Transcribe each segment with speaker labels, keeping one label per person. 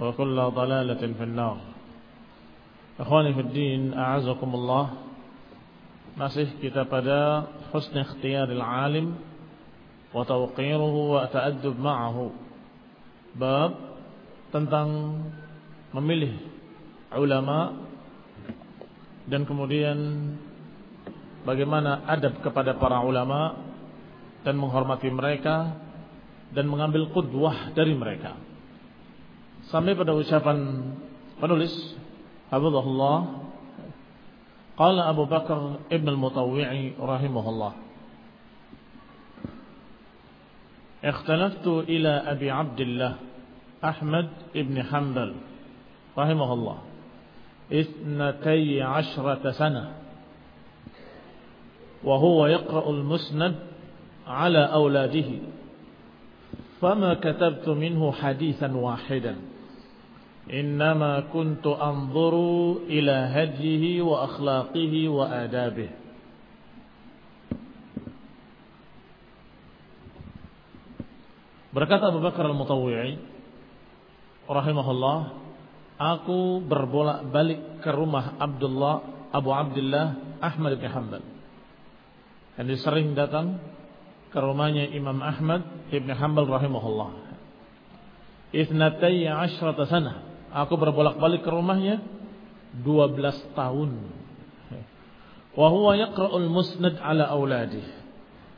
Speaker 1: وكل ضلالة في النار أخواني في الدين أعزكم الله Masih kita pada husn ikhtiyaril alim wa tawqiruhu wa ta'addub ma'ahu. Bab tentang memilih ulama dan kemudian bagaimana adab kepada para ulama dan menghormati mereka dan mengambil qudwah dari mereka. Sampai pada ucapan penulis Hafizahullah Qala Abu Bakar Ibn al-Mutawwi'i rahimahullah Ikhtalaftu ila Abi Abdullah Ahmad Ibn Hanbal rahimahullah Ithnatay ashrata sana وهو يقرأ المسند على أولاده فما كتبت منه حديثا واحدا إنما كنت أنظر إلى هديه وأخلاقه وآدابه Berkata Abu Bakar Al-Mutawwi'i rahimahullah, aku berbolak-balik ke rumah Abdullah Abu Abdullah Ahmad bin Hanbal. Yang sering datang ke rumahnya Imam Ahmad bin Hanbal rahimahullah. Ithnatai ashrata sana. Aku berbolak-balik ke rumahnya 12 tahun. Wa huwa yaqra'ul musnad ala auladih.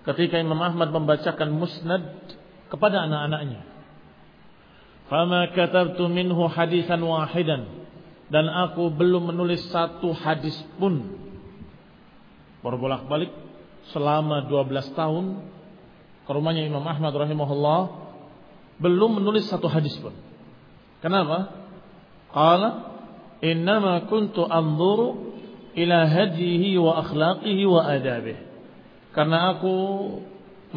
Speaker 1: Ketika Imam Ahmad membacakan musnad kepada anak-anaknya. Fama katabtu minhu hadisan wahidan dan aku belum menulis satu hadis pun. Berbolak-balik selama 12 tahun ke rumahnya Imam Ahmad rahimahullah belum menulis satu hadis pun. Kenapa? Qala innama kuntu anzuru ila hadihi wa akhlaqihi wa adabih. Karena aku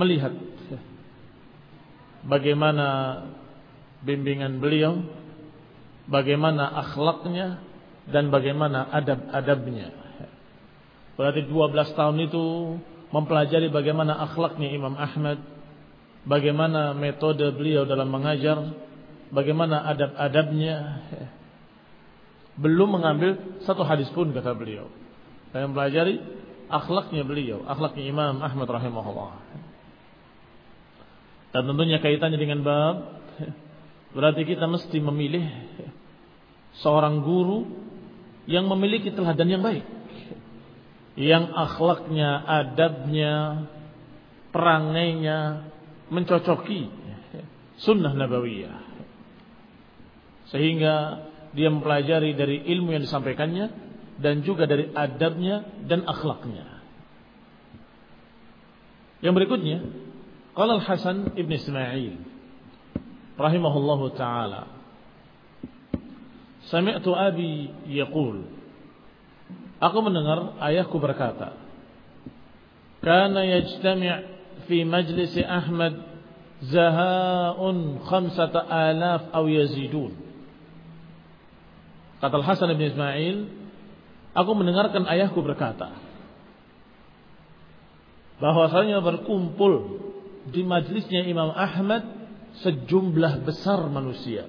Speaker 1: melihat bagaimana bimbingan beliau, bagaimana akhlaknya dan bagaimana adab-adabnya. Berarti 12 tahun itu mempelajari bagaimana akhlaknya Imam Ahmad, bagaimana metode beliau dalam mengajar, bagaimana adab-adabnya belum mengambil satu hadis pun kata beliau. Saya mempelajari akhlaknya beliau, akhlaknya Imam Ahmad rahimahullah. Dan tentunya kaitannya dengan bab berarti kita mesti memilih seorang guru yang memiliki teladan yang baik. Yang akhlaknya, adabnya, perangainya mencocoki sunnah nabawiyah. Sehingga dia mempelajari dari ilmu yang disampaikannya dan juga dari adabnya dan akhlaknya. Yang berikutnya, qala Al-Hasan Ibn Ismail rahimahullahu taala. Sami'tu abi yaqul Aku mendengar ayahku berkata, "Kana yajtami' fi majlis Ahmad zaha'un khamsata alaf aw yazidun." Kata Al-Hasan bin Ismail, aku mendengarkan ayahku berkata, bahwasanya berkumpul di majlisnya Imam Ahmad sejumlah besar manusia.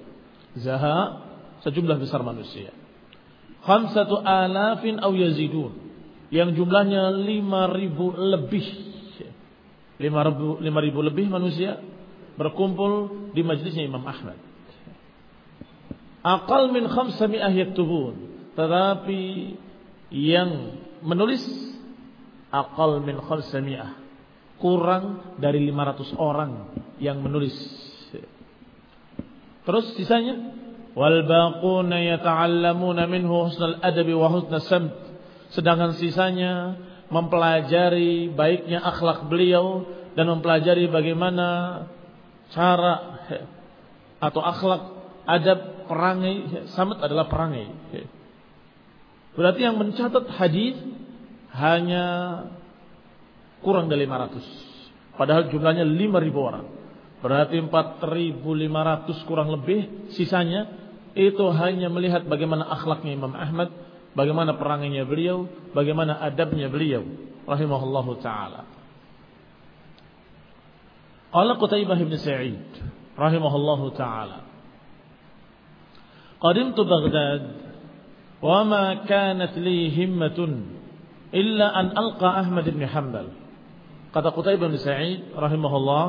Speaker 1: Zaha sejumlah besar manusia. Khamsatu alafin aw yazidun. Yang jumlahnya lima ribu lebih. Lima ribu, lima ribu lebih manusia berkumpul di majlisnya Imam Ahmad. Aqal min khamsami'ah yaktubun. Tetapi yang menulis aqal min khamsami'ah. Kurang dari 500 orang yang menulis. Terus sisanya wal baquna yata'allamuna minhu husnal adabi wa husnal samt. Sedangkan sisanya mempelajari baiknya akhlak beliau dan mempelajari bagaimana cara atau akhlak adab perangai samet adalah perangai. Berarti yang mencatat hadis hanya kurang dari 500. Padahal jumlahnya 5000 orang. Berarti 4500 kurang lebih sisanya itu hanya melihat bagaimana akhlaknya Imam Ahmad, bagaimana perangainya beliau, bagaimana adabnya beliau rahimahullahu taala. Qala Qutaibah bin Sa'id rahimahullahu taala. Qadimtu Baghdad wa ma kanat li himmatun illa an alqa Ahmad bin Hanbal. Kata Qutaibah bin Sa'id rahimahullah,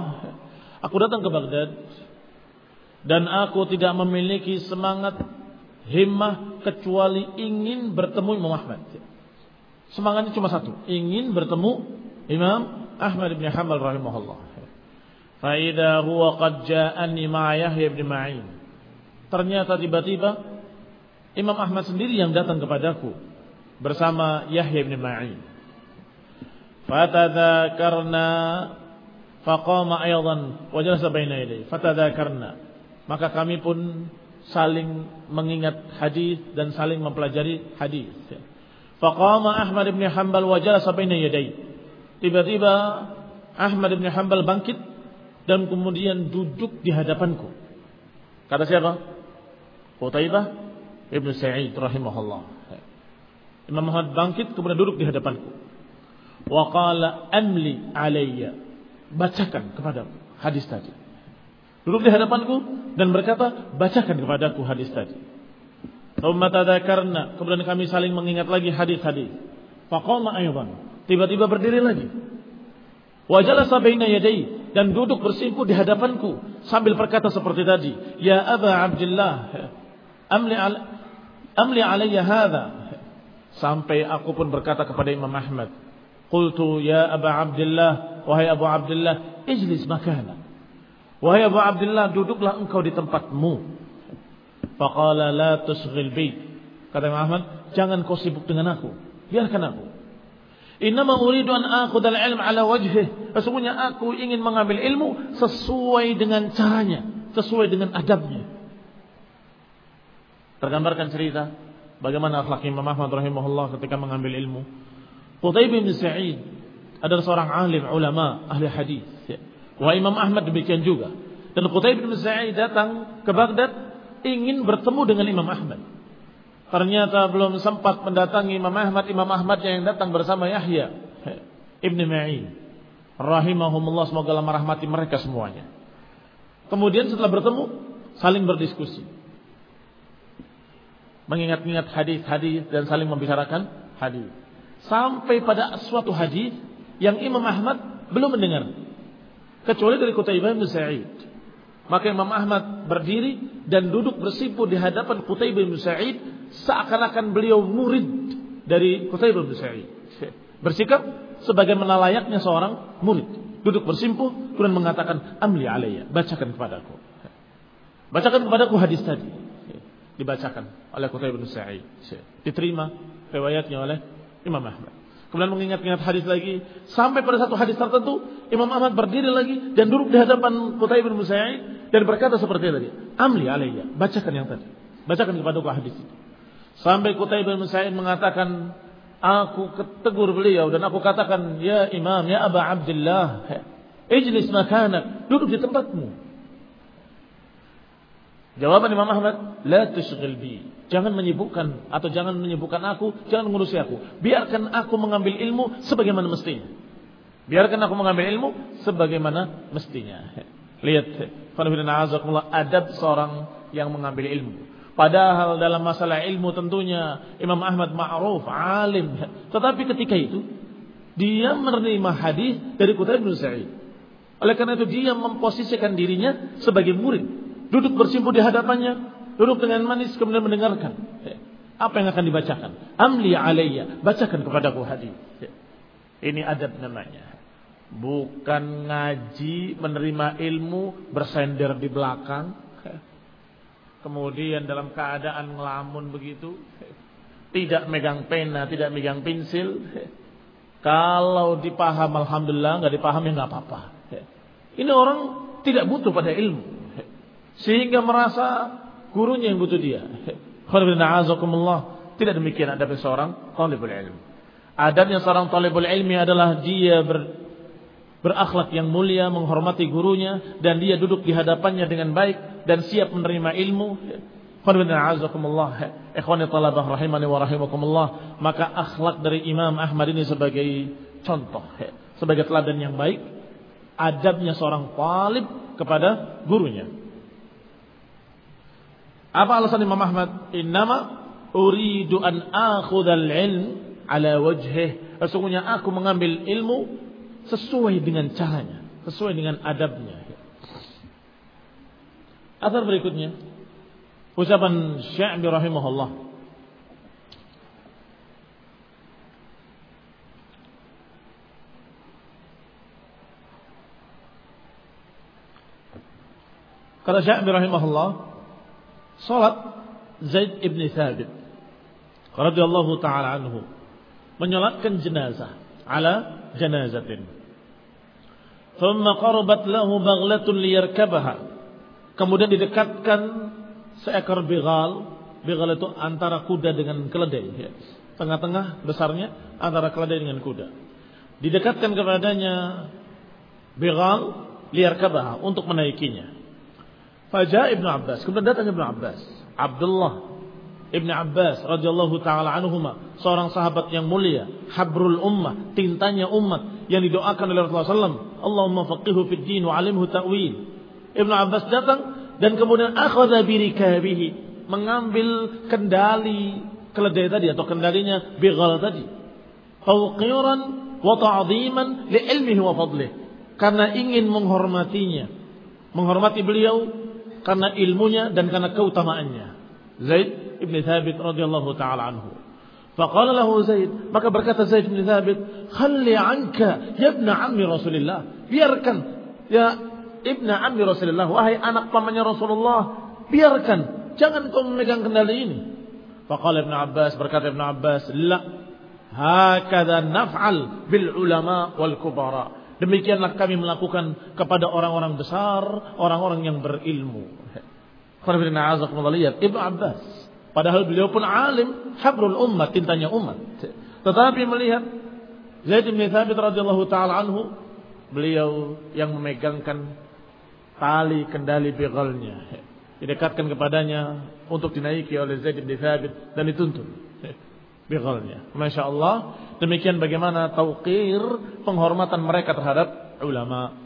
Speaker 1: aku datang ke Baghdad dan aku tidak memiliki semangat himmah kecuali ingin bertemu Imam Ahmad. Semangatnya cuma satu, ingin bertemu Imam Ahmad bin Hanbal rahimahullah. Faida huwa qad ja'ani ma'a Yahya bin Ma'in. Ternyata tiba-tiba Imam Ahmad sendiri yang datang kepadaku bersama Yahya bin Ma'in. Fatadzakarna faqama aydan wa jalasa baina yaday. Fatadzakarna. Maka kami pun saling mengingat hadis dan saling mempelajari hadis. Faqama Ahmad bin Hanbal wa jalasa baina. Tiba-tiba Ahmad bin Hanbal bangkit dan kemudian duduk di hadapanku. Kata siapa? Qutaibah Ibn Sa'id rahimahullah. Imam Muhammad bangkit kemudian duduk di hadapanku. Wa qala amli alayya. Bacakan kepadaku hadis tadi. Duduk di hadapanku dan berkata, bacakan kepadaku hadis tadi. Tadzakarna, kemudian kami saling mengingat lagi hadis-hadis. Faqama aydan. Tiba-tiba berdiri lagi. Wa jalasa baina yadai dan duduk bersimpuh di hadapanku sambil berkata seperti tadi, "Ya Aba Abdullah, amli al amli alayya hadha." Sampai aku pun berkata kepada Imam Ahmad, Qultu ya Aba Abdullah, wahai Abu Abdullah, ijlis makana. Wahai Abu Abdullah, duduklah engkau di tempatmu. Faqala la tusghil bi. Kata Imam Ahmad, jangan kau sibuk dengan aku. Biarkan aku. Innama uridu an akhud al-ilm ala wajhih. Sesungguhnya aku ingin mengambil ilmu sesuai dengan caranya, sesuai dengan adabnya. Tergambarkan cerita Bagaimana akhlak Imam Ahmad rahimahullah ketika mengambil ilmu. Qutaibah bin Sa'id adalah seorang alim ulama ahli hadis. Wah Imam Ahmad demikian juga. Dan Qutaibah bin Sa'id datang ke Baghdad ingin bertemu dengan Imam Ahmad. Ternyata belum sempat mendatangi Imam Ahmad. Imam Ahmad yang datang bersama Yahya Ibn Ma'in. Rahimahumullah semoga Allah merahmati mereka semuanya. Kemudian setelah bertemu saling berdiskusi mengingat-ingat hadis-hadis dan saling membicarakan hadis. Sampai pada suatu hadis yang Imam Ahmad belum mendengar kecuali dari Qutaibah bin Sa'id. Maka Imam Ahmad berdiri dan duduk bersimpuh di hadapan Qutaibah bin Sa'id seakan-akan beliau murid dari Qutaibah bin Sa'id. Bersikap sebagaimana layaknya seorang murid. Duduk bersimpuh kemudian mengatakan amli alayya, bacakan kepadaku. Bacakan kepadaku hadis tadi dibacakan oleh Qutaibah bin Sa'id. Diterima riwayatnya oleh Imam Ahmad. Kemudian mengingat-ingat hadis lagi. Sampai pada satu hadis tertentu, Imam Ahmad berdiri lagi dan duduk di hadapan Qutay bin Musayyid dan berkata seperti tadi. Amli alaiya. Bacakan yang tadi. Bacakan kepada aku hadis itu. Sampai Qutay bin Musayyid mengatakan, aku ketegur beliau dan aku katakan, Ya Imam, Ya Aba Abdullah, ijlis makanak, duduk di tempatmu. Jawaban Imam Ahmad, la tushghil bi. Jangan menyibukkan atau jangan menyibukkan aku, jangan mengurusi aku. Biarkan aku mengambil ilmu sebagaimana mestinya. Biarkan aku mengambil ilmu sebagaimana mestinya. Lihat, adab seorang yang mengambil ilmu. Padahal dalam masalah ilmu tentunya Imam Ahmad ma'ruf, alim. Tetapi ketika itu dia menerima hadis dari Qutaibah bin Sa'id. Oleh karena itu dia memposisikan dirinya sebagai murid duduk bersimpuh di hadapannya, duduk dengan manis kemudian mendengarkan. Apa yang akan dibacakan? Amli alayya, bacakan kepadaku hadis. Ini adab namanya. Bukan ngaji, menerima ilmu, bersender di belakang. Kemudian dalam keadaan ngelamun begitu. Tidak megang pena, tidak megang pensil. Kalau dipaham Alhamdulillah, nggak dipaham ya nggak apa-apa. Ini orang tidak butuh pada ilmu. Sehingga merasa gurunya yang butuh dia. Tidak demikian adab seorang talibul ilmi. Adabnya seorang talibul ilmi adalah dia ber, berakhlak yang mulia, menghormati gurunya dan dia duduk di hadapannya dengan baik dan siap menerima ilmu. Ikhwani talabah rahimani wa rahimakumullah. Maka akhlak dari Imam Ahmad ini sebagai contoh, sebagai teladan yang baik. Adabnya seorang talib kepada gurunya. Apa alasan Imam Ahmad? Innama uridu an akhudhal ilm ala wajhih. Sesungguhnya aku mengambil ilmu sesuai dengan caranya, sesuai dengan adabnya. Asar berikutnya ucapan Syekh rahimahullah. Kata Syekh rahimahullah, salat Zaid ibn Thabit radhiyallahu taala anhu menyolatkan jenazah ala janazatin. Thumma qarabat lahu baghlatun liyarkabaha. Kemudian didekatkan seekor bigal. Bigal itu antara kuda dengan keledai. Ya. Tengah-tengah besarnya antara keledai dengan kuda. Didekatkan kepadanya bigal liyarkabaha untuk menaikinya. Fajar Ibnu Abbas. Kemudian datang Ibnu Abbas. Abdullah Ibnu Abbas radhiyallahu taala anhuma, seorang sahabat yang mulia, habrul ummah, tintanya umat yang didoakan oleh Rasulullah SAW. Allahumma faqihu fid din wa alimhu ta'wil. Ibnu Abbas datang dan kemudian akhadha birikabihi, mengambil kendali keledai tadi atau kendalinya bighal tadi. Tawqiran wa ta'ziman li ilmihi wa fadlih. Karena ingin menghormatinya, menghormati beliau karena ilmunya dan karena keutamaannya. Zaid ibn Thabit radhiyallahu taala anhu. Faqala lahu Zaid, maka berkata Zaid bin Thabit, "Khalli anka ya ibn ammi Rasulillah." Biarkan ya ibn ammi Rasulillah, wahai anak pamannya Rasulullah, biarkan, jangan kau memegang kendali ini. Faqala Ibn Abbas, berkata Ibn Abbas, "La, hakadha naf'al bil ulama wal kubara." Demikianlah kami melakukan kepada orang-orang besar, orang-orang yang berilmu. Ibnu Abbas. Padahal beliau pun alim, habrul umat, tintanya umat. Tetapi melihat Zaid bin Thabit radhiyallahu taala anhu, beliau yang memegangkan tali kendali bigalnya. Didekatkan kepadanya untuk dinaiki oleh Zaid bin Thabit dan dituntun bigalnya. Masya Allah. Demikian bagaimana tauqir penghormatan mereka terhadap ulama.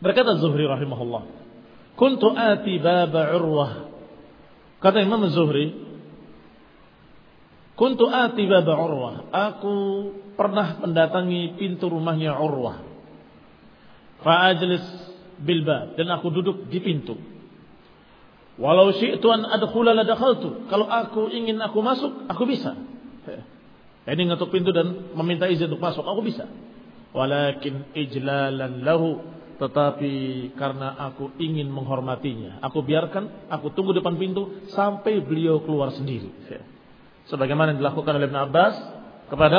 Speaker 1: Berkata Zuhri rahimahullah. Kuntu ati baba urwah. Kata Imam Zuhri. Kuntu ati baba urwah. Aku pernah mendatangi pintu rumahnya urwah. Fa'ajlis bilbab. Dan aku duduk di pintu. Walau syi'tu an adkhula la dakhaltu. Kalau aku ingin aku masuk, aku bisa. Ini ngetuk pintu dan meminta izin untuk masuk, aku bisa. Walakin ijlalan lahu tetapi karena aku ingin menghormatinya, aku biarkan, aku tunggu depan pintu sampai beliau keluar sendiri. Sebagaimana yang dilakukan oleh Ibn Abbas kepada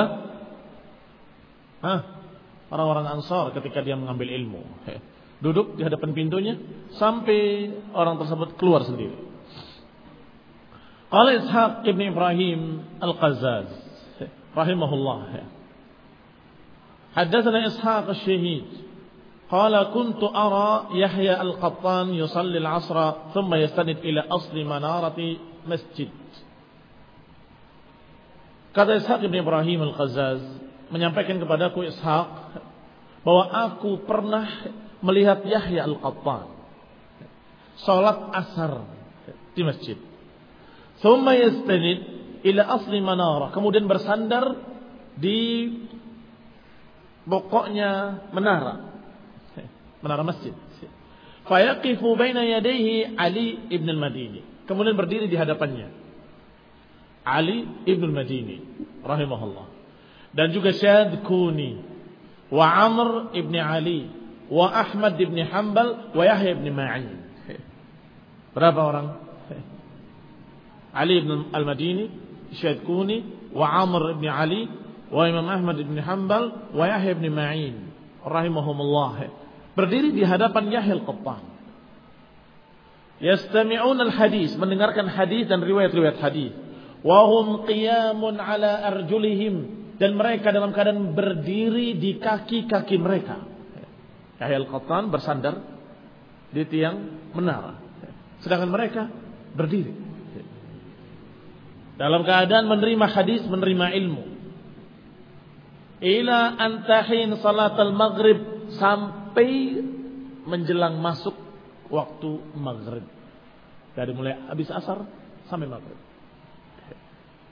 Speaker 1: orang-orang Ansar ketika dia mengambil ilmu Duduk di hadapan pintunya sampai orang tersebut keluar sendiri. Qala Ishaq ibn Ibrahim Al-Qazzaz rahimahullah. Haddatsana Ishaq Asy-Syahid قال كنت أرى يحيى القطان يصلي العصر ثم يستند إلى أصل منارة مسجد Kata Ishaq bin Ibrahim Al-Qazzaz menyampaikan kepadaku Ishaq bahwa aku pernah melihat Yahya Al-Qattan salat asar di masjid. Thumma yastanid ila asli manara, kemudian bersandar di pokoknya menara menara masjid. Fayaqifu baina yadayhi Ali ibn al-Madini. Kemudian berdiri di hadapannya. Ali ibn al-Madini rahimahullah. Dan juga Syad Kuni wa Amr ibn Ali wa Ahmad ibn Hanbal wa Yahya ibn Ma'in. Berapa orang? Ali ibn al-Madini, Syad Kuni wa Amr ibn Ali wa Imam Ahmad ibn Hanbal wa Yahya ibn Ma'in rahimahumullah berdiri di hadapan Yahya al-Qattan. Yastami'un al-hadis, mendengarkan hadis dan riwayat-riwayat hadis. Wa hum qiyamun ala arjulihim dan mereka dalam keadaan berdiri di kaki-kaki mereka. Yahya al-Qattan bersandar di tiang menara. Sedangkan mereka berdiri. Dalam keadaan menerima hadis, menerima ilmu. Ila antahin salat al-maghrib sampai menjelang masuk waktu maghrib. Dari mulai habis asar sampai maghrib.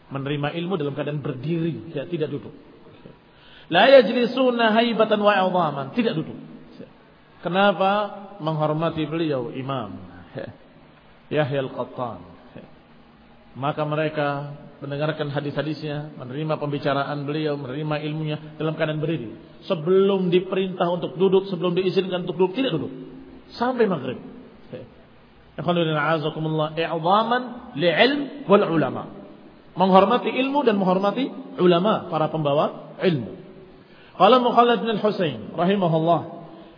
Speaker 1: Menerima ilmu dalam keadaan berdiri, ya, tidak duduk. La yajlisuna haibatan wa tidak duduk. Kenapa? Menghormati beliau imam. Yahya al-Qattan. Maka mereka mendengarkan hadis-hadisnya, menerima pembicaraan beliau, menerima ilmunya dalam keadaan berdiri. Sebelum diperintah untuk duduk, sebelum diizinkan untuk duduk, tidak duduk. Sampai maghrib. Wal ulama. Menghormati ilmu dan menghormati ulama, para pembawa ilmu. Qala Mukhalid bin Al-Husain rahimahullah,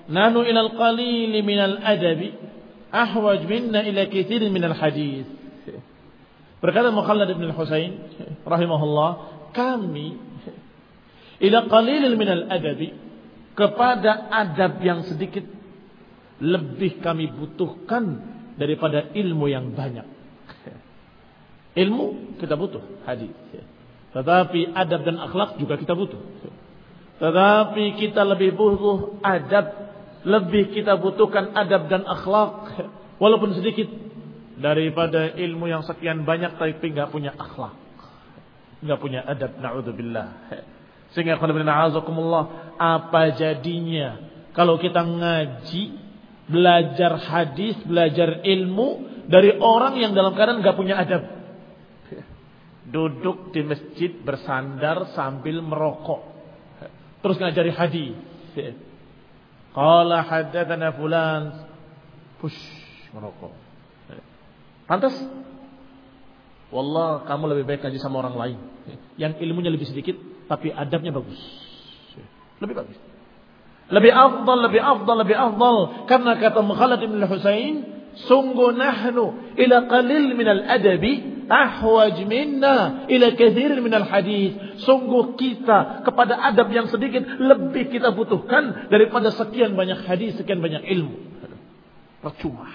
Speaker 1: "Nahnu ila al-qalil min al-adabi ahwaj minna ila katsirin min al-hadis." Berkata Mukhallad bin Husain rahimahullah, kami ila qalilil minal adabi kepada adab yang sedikit lebih kami butuhkan daripada ilmu yang banyak. Ilmu kita butuh hadis. Tetapi adab dan akhlak juga kita butuh. Tetapi kita lebih butuh adab, lebih kita butuhkan adab dan akhlak walaupun sedikit daripada ilmu yang sekian banyak tapi nggak punya akhlak, nggak punya adab. Naudzubillah. Sehingga azakumullah apa jadinya kalau kita ngaji, belajar hadis, belajar ilmu dari orang yang dalam keadaan nggak punya adab. Duduk di masjid bersandar sambil merokok. Terus ngajari hadis. Qala haddatsana fulan. Push merokok. Pantas? Wallah kamu lebih baik ngaji sama orang lain. Yang ilmunya lebih sedikit tapi adabnya bagus. Lebih bagus. Lebih afdal, lebih afdal, lebih afdal. Karena kata Mukhalad bin Husain, sungguh nahnu ila qalil min al-adabi ahwaj minna ila kathir min al-hadis. Sungguh kita kepada adab yang sedikit lebih kita butuhkan daripada sekian banyak hadis, sekian banyak ilmu. Percuma.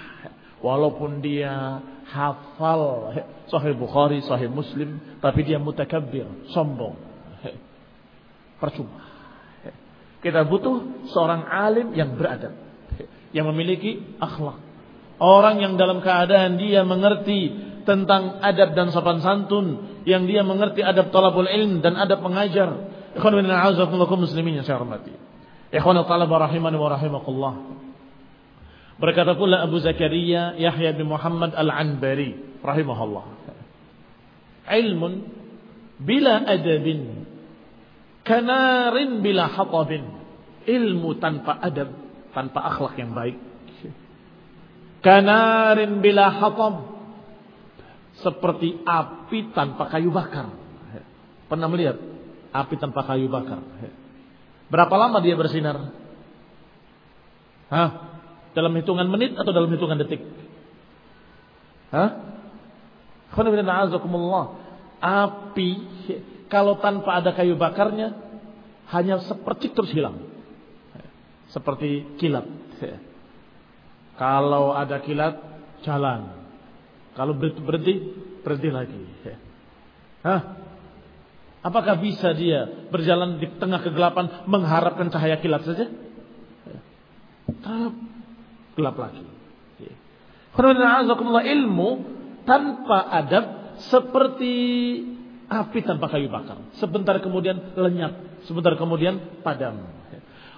Speaker 1: Walaupun dia hafal Sahih Bukhari, Sahih Muslim, tapi dia mutakabbir, sombong. Percuma. Kita butuh seorang alim yang beradab, yang memiliki akhlak. Orang yang dalam keadaan dia mengerti tentang adab dan sopan santun, yang dia mengerti adab talabul ilm dan adab mengajar. Ikhwan bin muslimin yang saya hormati. Ikhwan talabah rahimani wa rahimakumullah. Berkata pula Abu Zakaria Yahya bin Muhammad Al-Anbari rahimahullah. Ilmun bila adabin kanarin bila hatabin. Ilmu tanpa adab, tanpa akhlak yang baik. Kanarin bila hatab. Seperti api tanpa kayu bakar. Pernah melihat Api tanpa kayu bakar. Berapa lama dia bersinar? Hah? Dalam hitungan menit atau dalam hitungan detik? Hah? Api kalau tanpa ada kayu bakarnya hanya seperti terus hilang. Seperti kilat. Kalau ada kilat jalan. Kalau berhenti berhenti, berhenti lagi. Hah? Apakah bisa dia berjalan di tengah kegelapan mengharapkan cahaya kilat saja? Tetap gelap lagi. ilmu tanpa adab seperti api tanpa kayu bakar. Sebentar kemudian lenyap, sebentar kemudian padam.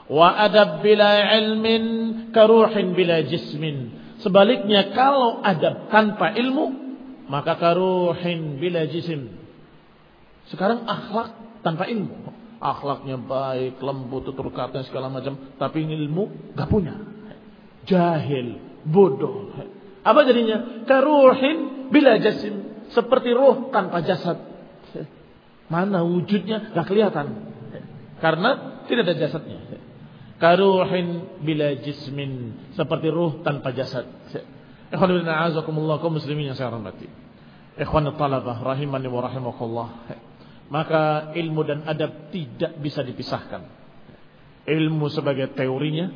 Speaker 1: Wa adab bila ilmin karuhin bila jismin. Sebaliknya kalau adab tanpa ilmu maka karuhin bila jisim. Sekarang akhlak tanpa ilmu. Akhlaknya baik, lembut, tutur kata segala macam, tapi ilmu gak punya. Jahil, bodoh. Apa jadinya? Karuhin bila jasim. Seperti roh tanpa jasad. Mana wujudnya? Gak kelihatan. Karena tidak ada jasadnya. Karuhin bila jismin. Seperti ruh tanpa jasad. Ikhwan bin a'azakumullah kaum muslimin yang saya hormati. Ikhwan talabah rahimani wa rahimakumullah. Maka ilmu dan adab tidak bisa dipisahkan. Ilmu sebagai teorinya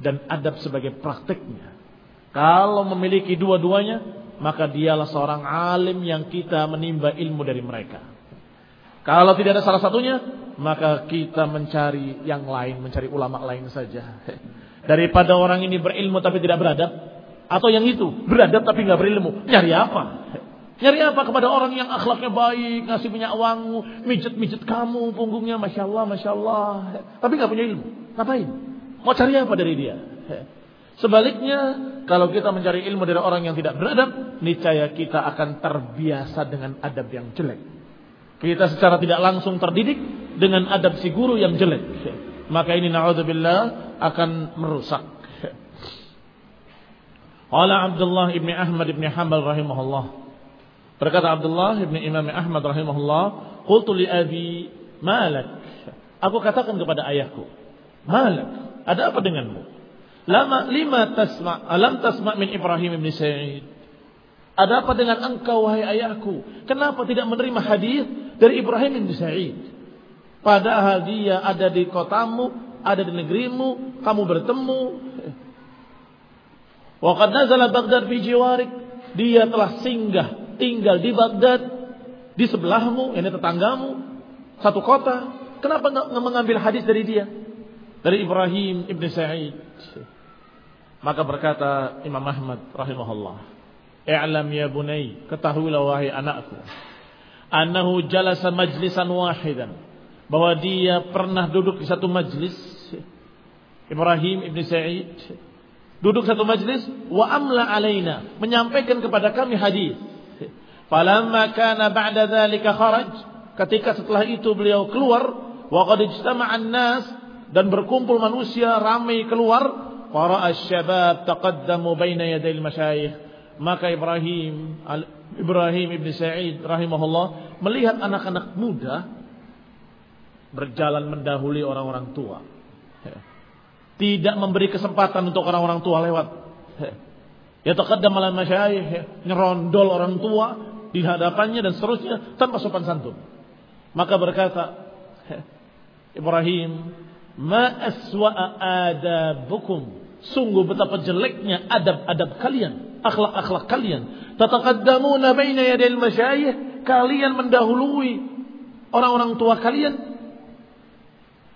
Speaker 1: dan adab sebagai prakteknya. Kalau memiliki dua-duanya, maka dialah seorang alim yang kita menimba ilmu dari mereka. Kalau tidak ada salah satunya, maka kita mencari yang lain, mencari ulama lain saja. Daripada orang ini berilmu tapi tidak beradab, atau yang itu beradab tapi nggak berilmu, nyari apa? Nyari apa kepada orang yang akhlaknya baik, ngasih minyak wangi, mijet-mijet kamu punggungnya, masya Allah, masya Allah, tapi nggak punya ilmu, ngapain? Mau cari apa dari dia? Sebaliknya, kalau kita mencari ilmu dari orang yang tidak beradab, niscaya kita akan terbiasa dengan adab yang jelek. Kita secara tidak langsung terdidik dengan adab si guru yang jelek. Maka ini na'udzubillah akan merusak. Qala Abdullah ibn Ahmad ibn Hanbal rahimahullah. Berkata Abdullah ibn Imam Ahmad rahimahullah, "Qultu li abi, malak?" Aku katakan kepada ayahku, "Malak? Ada apa denganmu?" Lama lima tasma, alam tasma min Ibrahim ibn Sa'id. Ada apa dengan engkau wahai ayahku? Kenapa tidak menerima hadis dari Ibrahim bin Sa'id? Padahal dia ada di kotamu, ada di negerimu, kamu bertemu. Wa qad nazala Baghdad fi jiwarik. Dia telah singgah tinggal di Baghdad di sebelahmu, ini tetanggamu, satu kota. Kenapa nggak mengambil hadis dari dia? Dari Ibrahim ibn Sa'id. Maka berkata Imam Ahmad rahimahullah. I'lam ya bunai, ketahuilah wahai anakku. Annahu jalasa majlisan wahidan. Bahwa dia pernah duduk di satu majlis. Ibrahim ibn Sa'id. Duduk satu majlis. Wa amla alaina. Menyampaikan kepada kami hadis. Falamma kana ba'da dhalika kharaj. Ketika setelah itu beliau keluar. Wa qad ijtama'an nas. Dan berkumpul manusia ramai keluar. Para syabab taqaddamu baina yadayil masyayikh maka Ibrahim Ibrahim ibn Sa'id rahimahullah melihat anak-anak muda berjalan mendahului orang-orang tua. Tidak memberi kesempatan untuk orang-orang tua lewat. Ya taqaddam ala masyayikh, nyerondol orang tua di hadapannya dan seterusnya tanpa sopan santun. Maka berkata Ibrahim, "Ma aswa'a adabukum." Sungguh betapa jeleknya adab-adab kalian akhlak-akhlak kalian. Tataqaddamuna baina yadil masyayikh, kalian mendahului orang-orang tua kalian.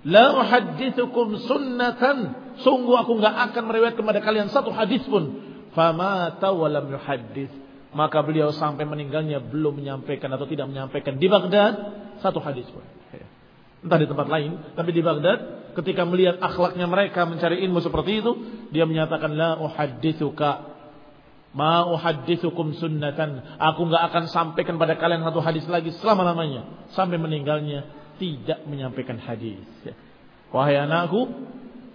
Speaker 1: La uhaddithukum sunnatan, sungguh aku enggak akan meriwayatkan kepada kalian satu hadis pun. Fama tawalam yuhaddits. Maka beliau sampai meninggalnya belum menyampaikan atau tidak menyampaikan di Baghdad satu hadis pun. Entah di tempat lain, tapi di Baghdad ketika melihat akhlaknya mereka mencari ilmu seperti itu, dia menyatakan la uhaddithuka Ma uhaddithukum sunnatan. Aku enggak akan sampaikan pada kalian satu hadis lagi selama-lamanya. Sampai meninggalnya tidak menyampaikan hadis. Wahai anakku,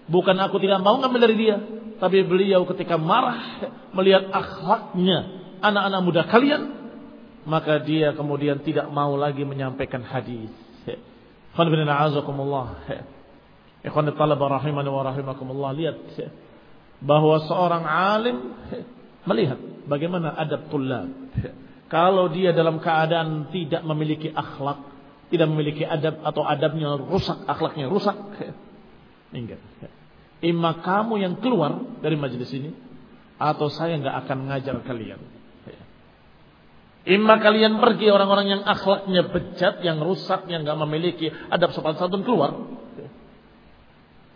Speaker 1: bukan aku tidak mau ngambil dari dia. Tapi beliau ketika marah melihat akhlaknya anak-anak muda kalian. Maka dia kemudian tidak mau lagi menyampaikan hadis. Ikhwan bin. Ikhwan talaba rahimani wa rahimakumullah. Lihat bahwa seorang alim melihat bagaimana adab tulab. Kalau dia dalam keadaan tidak memiliki akhlak, tidak memiliki adab atau adabnya rusak, akhlaknya rusak, ingat. Imma kamu yang keluar dari majelis ini atau saya nggak akan ngajar kalian. Imma kalian pergi orang-orang yang akhlaknya bejat, yang rusak, yang nggak memiliki adab sopan santun keluar.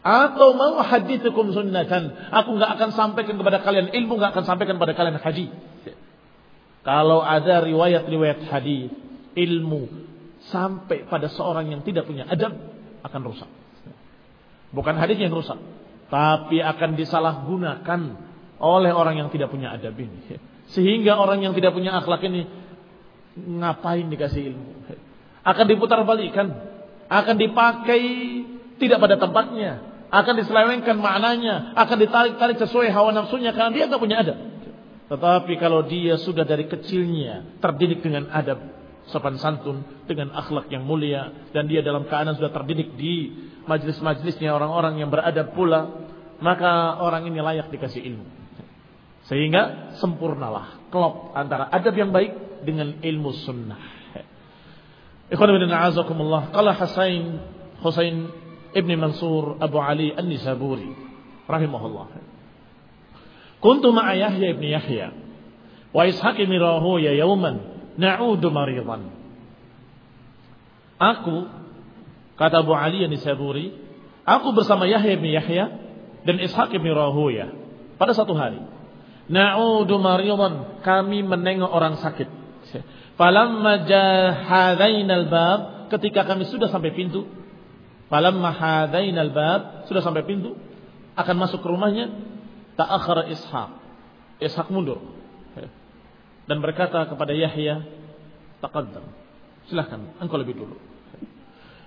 Speaker 1: Atau mau hadithukum sunnatan. Aku nggak akan sampaikan kepada kalian ilmu, nggak akan sampaikan kepada kalian hadis. Kalau ada riwayat-riwayat hadis, ilmu sampai pada seorang yang tidak punya adab akan rusak. Bukan hadis yang rusak, tapi akan disalahgunakan oleh orang yang tidak punya adab ini. Sehingga orang yang tidak punya akhlak ini ngapain dikasih ilmu? Akan diputar balikan, akan dipakai tidak pada tempatnya, akan diselewengkan maknanya, akan ditarik-tarik sesuai hawa nafsunya karena dia nggak punya adab. Tetapi kalau dia sudah dari kecilnya terdidik dengan adab, sopan santun, dengan akhlak yang mulia dan dia dalam keadaan sudah terdidik di majelis-majelisnya orang-orang yang beradab pula, maka orang ini layak dikasih ilmu. Sehingga sempurnalah klop antara adab yang baik dengan ilmu sunnah. Ikhwan bin a'azakumullah. Qala Husain Husain Ibn Mansur Abu Ali An-Nisaburi rahimahullah. Kuntu ma'a Yahya ibn Yahya wa Ishaq ibn Rahuya yawman na'udu. Aku kata Abu Ali An-Nisaburi, aku bersama Yahya ibn Yahya dan Ishaq ibn Rahuya pada satu hari Na'udu maridan, kami menengok orang sakit. Falamma jahadainal bab, ketika kami sudah sampai pintu, falamma hadainal bab, sudah sampai pintu, akan masuk ke rumahnya, ta'akhara Ishaq. Ishaq mundur. Dan berkata kepada Yahya, taqaddam. Silahkan, engkau lebih dulu.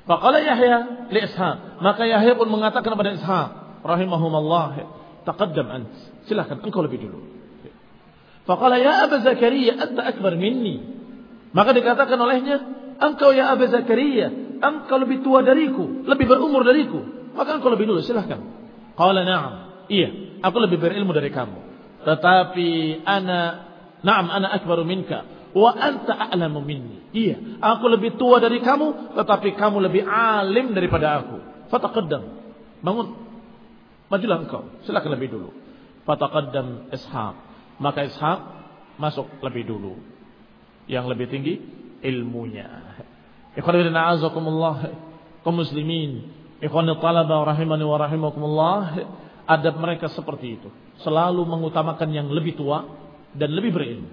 Speaker 1: Faqala Yahya li Ishaq. Maka Yahya pun mengatakan kepada Ishaq, rahimahumullah, taqaddam ant. Silahkan engkau lebih dulu. Faqala ya Abu Zakaria anta akbar minni. Maka dikatakan olehnya, engkau ya Abu Zakaria, engkau lebih tua dariku, lebih berumur dariku. Maka engkau lebih dulu, silahkan. Qala na'am. Iya, aku lebih berilmu dari kamu. Tetapi ana na'am ana akbaru minka wa anta a'lamu minni. Iya, aku lebih tua dari kamu, tetapi kamu lebih alim daripada aku. Fataqaddam. Bangun. Majulah engkau. Silakan lebih dulu. Fataqaddam Ishaq. Maka Ishaq masuk lebih dulu. Yang lebih tinggi ilmunya. Ikhwan bin a'azakumullah. kaum muslimin, ikhwan talaba rahimani wa rahimakumullah, adab mereka seperti itu. Selalu mengutamakan yang lebih tua dan lebih berilmu.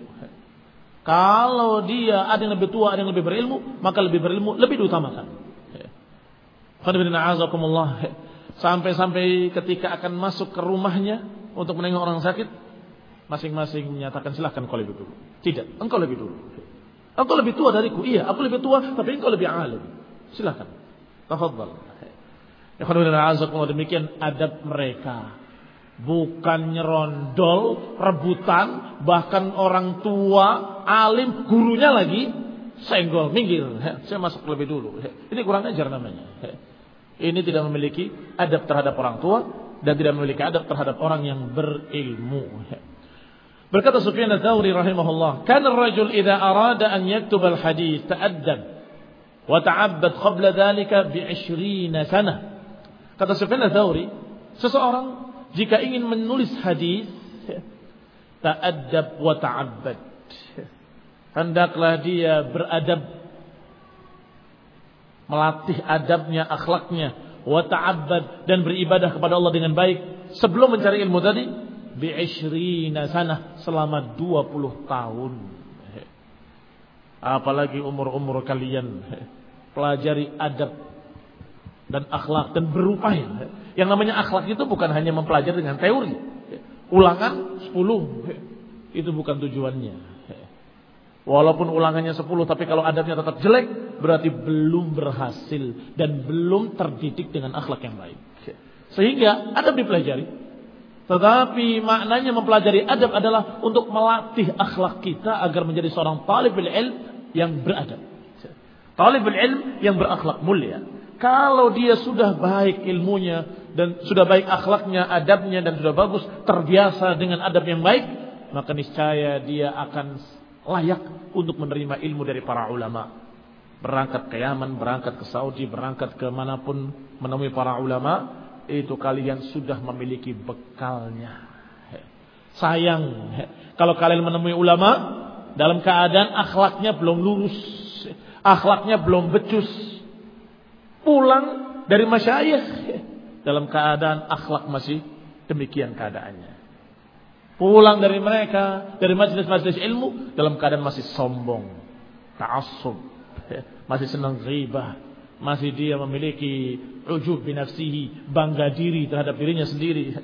Speaker 1: Kalau dia ada yang lebih tua, ada yang lebih berilmu, maka lebih berilmu lebih diutamakan. Sampai-sampai ketika akan masuk ke rumahnya, untuk menengok orang sakit, masing-masing menyatakan silahkan kau lebih dulu. Tidak, engkau lebih dulu. Engkau lebih tua dariku. Iya, aku lebih tua, tapi engkau lebih alim. Silahkan. Tafadhal. Ikhwanuddin demikian adab mereka. Bukan nyerondol, rebutan, bahkan orang tua, alim, gurunya lagi, senggol, minggir. Saya masuk lebih dulu. Ini kurang ajar namanya. Ini tidak memiliki adab terhadap orang tua, dan tidak memiliki adab terhadap orang yang berilmu. Berkata Sufyan ats-Tsauri rahimahullah, "Kana ar-rajul idza arada an yaktub al-hadits ta'addab wa ta'abbad qabla dhalika bi 20 sana." Kata Sufyan ats-Tsauri, seseorang jika ingin menulis hadis ta'addab wa ta'abbad. Hendaklah dia beradab melatih adabnya, akhlaknya wa ta'abbad dan beribadah kepada Allah dengan baik sebelum mencari ilmu tadi bi sanah selama 20 tahun. Apalagi umur-umur kalian pelajari adab dan akhlak dan berupaya. Yang namanya akhlak itu bukan hanya mempelajari dengan teori. Ulangan 10 itu bukan tujuannya. Walaupun ulangannya 10 tapi kalau adabnya tetap jelek berarti belum berhasil dan belum terdidik dengan akhlak yang baik. Sehingga adab dipelajari. Tetapi maknanya mempelajari adab adalah untuk melatih akhlak kita agar menjadi seorang talibul ilm yang beradab. Talibul ilm yang berakhlak mulia. Kalau dia sudah baik ilmunya dan sudah baik akhlaknya, adabnya dan sudah bagus, terbiasa dengan adab yang baik, maka niscaya dia akan layak untuk menerima ilmu dari para ulama. Berangkat ke Yaman, berangkat ke Saudi, berangkat ke mana pun menemui para ulama, itu kalian sudah memiliki bekalnya. Sayang, kalau kalian menemui ulama dalam keadaan akhlaknya belum lurus, akhlaknya belum becus, pulang dari masyayikh dalam keadaan akhlak masih demikian keadaannya. Pulang dari mereka, dari majelis-majelis ilmu dalam keadaan masih sombong, ta'assub, masih senang ghibah, masih dia memiliki ujub binafsihi, bangga diri terhadap dirinya sendiri.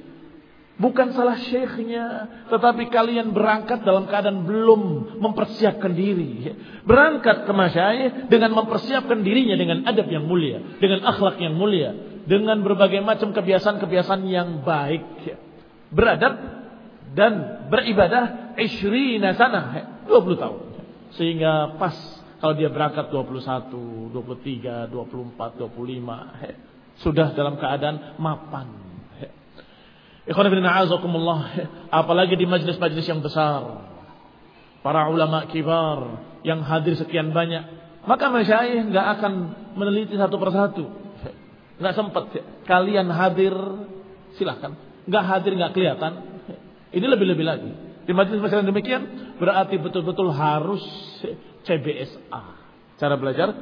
Speaker 1: Bukan salah syekhnya, tetapi kalian berangkat dalam keadaan belum mempersiapkan diri. Berangkat ke masyayikh dengan mempersiapkan dirinya dengan adab yang mulia, dengan akhlak yang mulia, dengan berbagai macam kebiasaan-kebiasaan yang baik. Beradab dan beribadah ishrina sana, 20 tahun. Sehingga pas kalau dia berangkat 21, 23, 24, 25, sudah dalam keadaan mapan Apalagi di majlis-majlis yang besar. Para ulama kibar yang hadir sekian banyak. Maka masyayikh nggak akan meneliti satu persatu. Nggak sempat. Kalian hadir, silahkan. Nggak hadir nggak kelihatan. Ini lebih-lebih lagi. Di majlis-majlis yang demikian berarti betul-betul harus CBSA. Cara belajar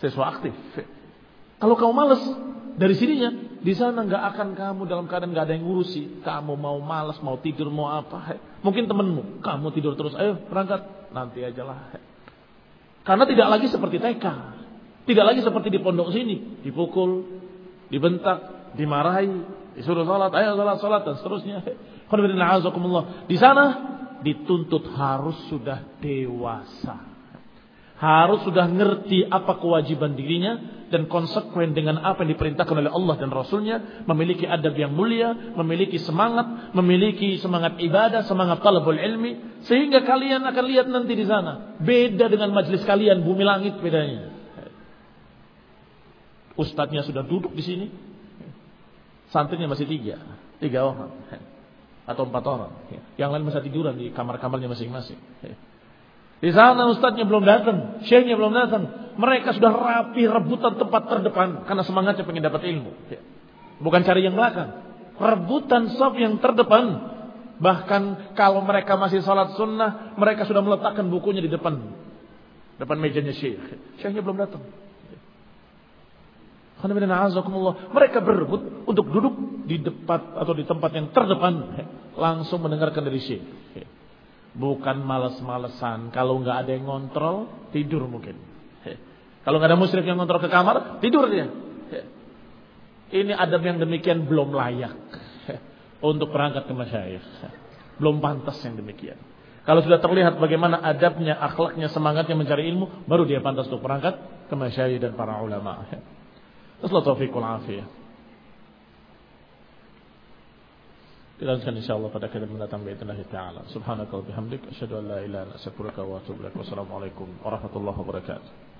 Speaker 1: siswa aktif. Kalau kamu males, dari sininya di sana nggak akan kamu dalam keadaan nggak ada yang ngurusi. Kamu mau malas, mau tidur, mau apa. Mungkin temenmu, kamu tidur terus. Ayo berangkat. Nanti aja lah. Karena tidak lagi seperti TK. Tidak lagi seperti di pondok sini. Dipukul, dibentak, dimarahi, disuruh sholat. Ayo sholat, sholat dan seterusnya. Di sana dituntut harus sudah dewasa harus sudah ngerti apa kewajiban dirinya dan konsekuen dengan apa yang diperintahkan oleh Allah dan Rasulnya, memiliki adab yang mulia, memiliki semangat, memiliki semangat ibadah, semangat talabul ilmi, sehingga kalian akan lihat nanti di sana. Beda dengan majelis kalian, bumi langit bedanya. Ustadznya sudah duduk di sini, santrinya masih tiga, tiga orang, atau empat orang. Yang lain masih tiduran di kamar-kamarnya masing-masing. Di sana ustadznya belum datang, syekhnya belum datang. Mereka sudah rapi rebutan tempat terdepan karena semangatnya pengen dapat ilmu. Bukan cari yang belakang. Rebutan sop yang terdepan. Bahkan kalau mereka masih salat sunnah, mereka sudah meletakkan bukunya di depan depan mejanya syekh. Syekhnya belum datang. Mereka berebut untuk duduk di depan atau di tempat yang terdepan langsung mendengarkan dari syekh. Bukan males-malesan. Kalau nggak ada yang ngontrol, tidur mungkin. Kalau nggak ada musyrif yang ngontrol ke kamar, tidur dia. Ini adab yang demikian belum layak untuk berangkat ke masyayikh. Belum pantas yang demikian. Kalau sudah terlihat bagaimana adabnya, akhlaknya, semangatnya mencari ilmu, baru dia pantas untuk berangkat ke masyayikh dan para ulama. Assalamualaikum warahmatullahi wabarakatuh. Dilanjutkan insyaallah pada kali mendatang باذن taala. Subhanaka wa bihamdik asyhadu an la ilaha illa anta astaghfiruka wa atubu ilaik. Wassalamualaikum warahmatullahi wabarakatuh.